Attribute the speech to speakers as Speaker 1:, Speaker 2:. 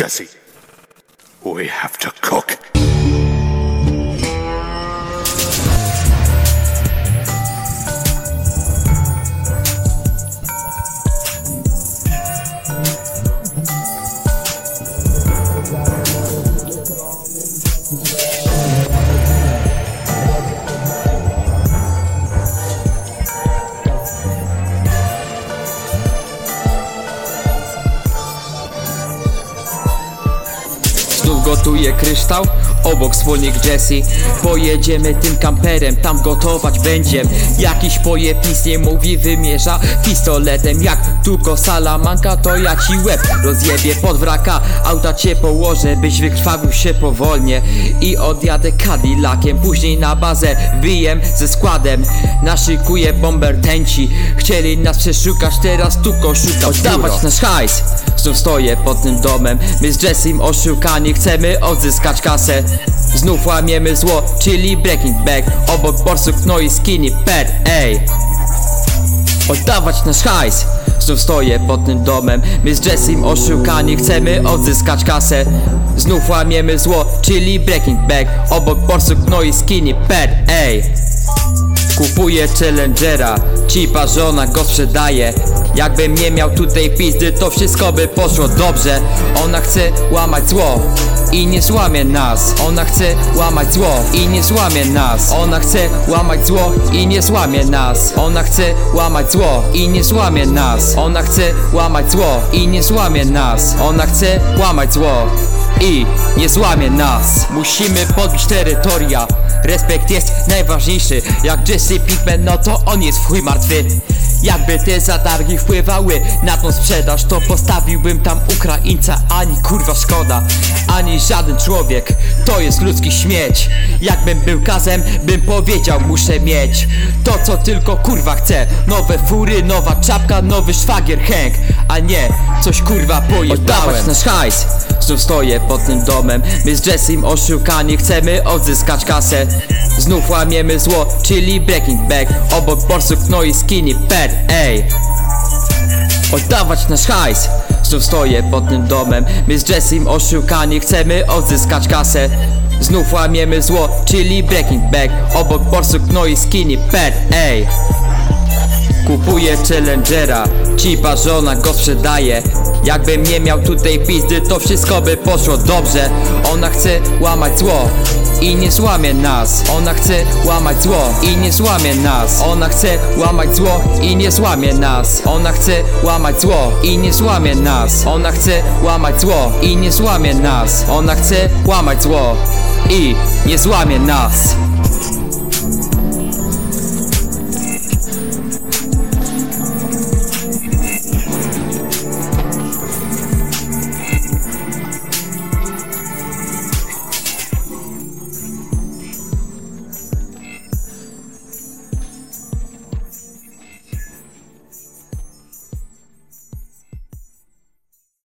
Speaker 1: Jesse, we have to cook.
Speaker 2: Gotuje kryształ, obok wspólnik Jesse. Pojedziemy tym kamperem, tam gotować będziem Jakiś pojeb nic nie mówi, wymierza pistoletem. Jak tylko salamanka, to ja ci łeb rozjebię pod wraka. Auta cię położę, byś wykrwawił się powolnie. I odjadę Cadillaciem, później na bazę wbijem ze składem. Naszykuję bomber tęci Chcieli nas przeszukać, teraz tu szuka Oddawać nasz hajs Znów stoję pod tym domem. My z Jessim oszukani chcemy odzyskać kasę. Znów łamiemy zło, czyli breaking back. Obok borsuk no i skinny pet, ej. Oddawać nasz hajs. Znów stoję pod tym domem. My z Jessim oszukani chcemy odzyskać kasę. Znów łamiemy zło, czyli breaking back. Obok borsuk no i skinny pet, ej. Kupuję Challengera, chipa żona go sprzedaje. Jakbym nie miał tutaj pizdy, to wszystko by poszło dobrze. Ona chce łamać zło i nie złamie nas. Ona chce łamać zło i nie złamie nas. Ona chce łamać zło i nie złamie nas. Ona chce łamać zło i nie złamie nas. Ona chce łamać zło i nie złamie nas. Ona chce łamać zło i nie złamie nas. Musimy podbić terytoria. Respekt jest najważniejszy. Jak Jesse Pinkman, no to on jest w chuj martwy Jakby te zatargi wpływały na tą sprzedaż To postawiłbym tam Ukraińca. Ani kurwa szkoda. Ani żaden człowiek. To jest ludzki śmieć. Jakbym był kazem, bym powiedział muszę mieć To co tylko kurwa chcę. Nowe fury, nowa czapka, nowy szwagier Hank A nie, coś kurwa pojebałem. Oddawać nasz hajs. Znów stoję pod tym domem. My z Jessim oszukani chcemy odzyskać kasę. Znów łamiemy zło, czyli breaking back. Obok borsuk no i skinny pet, ej Oddawać nasz hajs. Znów stoję pod tym domem. My z Jessim oszukani chcemy odzyskać kasę. Znów łamiemy zło, czyli breaking back. Obok borsuk no i skinny pet, ej. Kupuję Challengera, chipa żona go sprzedaje Jakbym nie miał tutaj pizdy, to wszystko by poszło dobrze. Ona chce łamać zło i nie złamie nas. Ona chce łamać zło i nie złamie nas. Ona chce łamać zło i nie złamie nas. Ona chce łamać zło i nie złamie nas. Ona chce łamać zło i nie złamie nas. Ona chce łamać zło i nie złamie nas